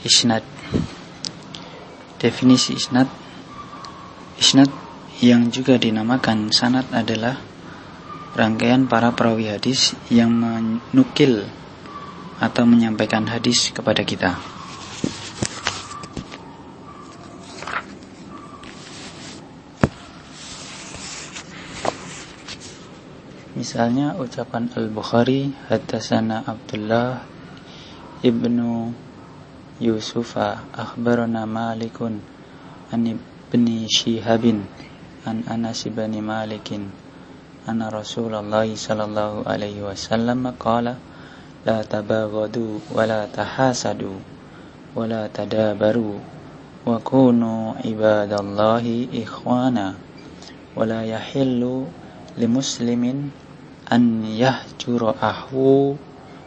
Isnad Definisi isnad Isnad yang juga dinamakan sanad adalah rangkaian para perawi hadis yang menukil atau menyampaikan hadis kepada kita. Misalnya ucapan Al-Bukhari Hadasana Abdullah Ibnu Malikun an ibni Shihabin an Anas ibn Malikin anna Rasulullah sallallahu alaihi wasallam qala la tabaghadu wa la tahasadu wa la tadabaru wa kunu ibadallahi ikhwana wa la yahillu limuslimin an yahjura ahu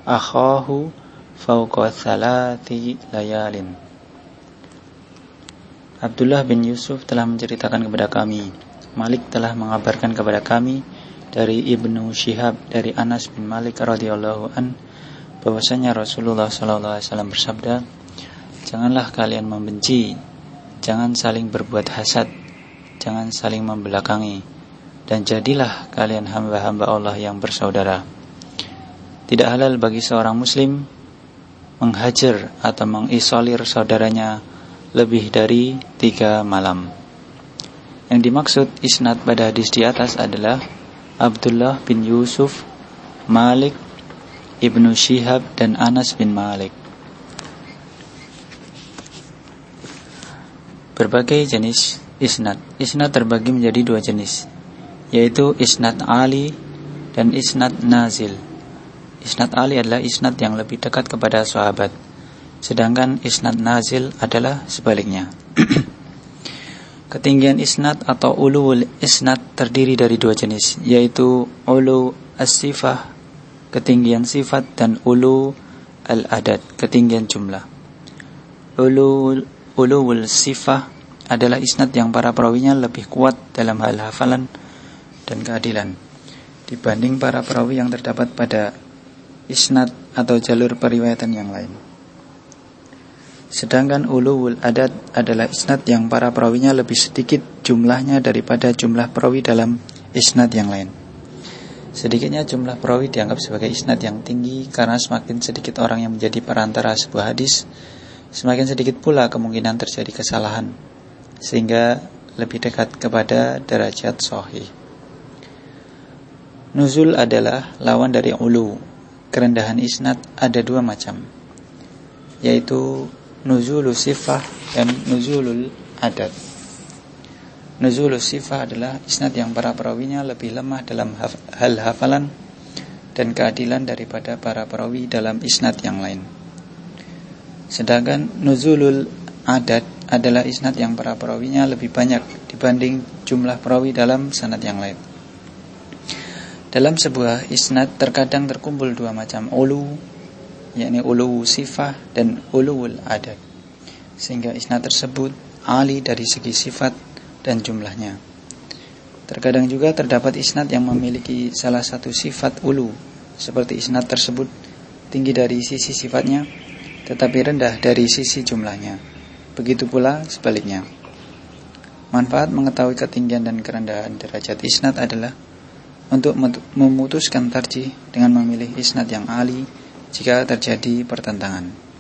akhahu fauqa salati layalin. Abdullah bin Yusuf telah menceritakan kepada kami, Malik telah mengabarkan kepada kami dari Ibnu Syihab dari Anas bin Malik radhiyallahu an bahwasanya Rasulullah sallallahu alaihi wasallam bersabda, "Janganlah kalian membenci, jangan saling berbuat hasad, jangan saling membelakangi, dan jadilah kalian hamba-hamba Allah yang bersaudara." Tidak halal bagi seorang muslim menghajar atau mengisolir saudaranya lebih dari tiga malam. Yang dimaksud isnad pada hadis di atas adalah Abdullah bin Yusuf, Malik, Ibnu Shihab, dan Anas bin Malik. Berbagai jenis isnad. Isnad terbagi menjadi dua jenis, yaitu isnad ali dan isnad nazil. Isnad Ali adalah isnad yang lebih dekat kepada sahabat. Sedangkan isnad nazil adalah sebaliknya. Ketinggian isnad atau uluul isnad terdiri dari dua jenis, yaitu ulu as-sifah, ketinggian sifat, dan ulu al-adad, ketinggian jumlah. Ulu uluul sifah adalah isnad yang para perawinya lebih kuat dalam hal hafalan dan keadilan dibanding para perawi yang terdapat pada isnad atau jalur periwayatan yang lain. Sedangkan ulul adat adalah isnad yang para perawinya lebih sedikit jumlahnya daripada jumlah perawi dalam isnad yang lain. Sedikitnya jumlah perawi dianggap sebagai isnad yang tinggi karena semakin sedikit orang yang menjadi perantara sebuah hadis, semakin sedikit pula kemungkinan terjadi kesalahan, sehingga lebih dekat kepada derajat sahih. Nuzul adalah lawan dari ulu kerendahan isnad ada dua macam yaitu nuzulul sifah dan nuzulul adat nuzulul sifah adalah isnad yang para perawinya lebih lemah dalam hal hafalan dan keadilan daripada para perawi dalam isnad yang lain. Sedangkan nuzulul adat adalah isnad yang para perawinya lebih banyak dibanding jumlah perawi dalam sanad yang lain dalam sebuah isnad terkadang terkumpul dua macam ulu, yakni ulu sifah dan uluul adat. Sehingga isnad tersebut ali dari segi sifat dan jumlahnya. Terkadang juga terdapat isnad yang memiliki salah satu sifat ulu, seperti isnad tersebut tinggi dari sisi sifatnya, tetapi rendah dari sisi jumlahnya. Begitu pula sebaliknya. Manfaat mengetahui ketinggian dan kerendahan derajat isnad adalah untuk memutuskan tarjih dengan memilih isnad yang ali jika terjadi pertentangan.